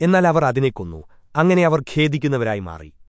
എന്നാൽ അവർ അതിനെ കൊന്നു. അങ്ങനെ അവർ ഖേദിക്കുന്നവരായി മാറി.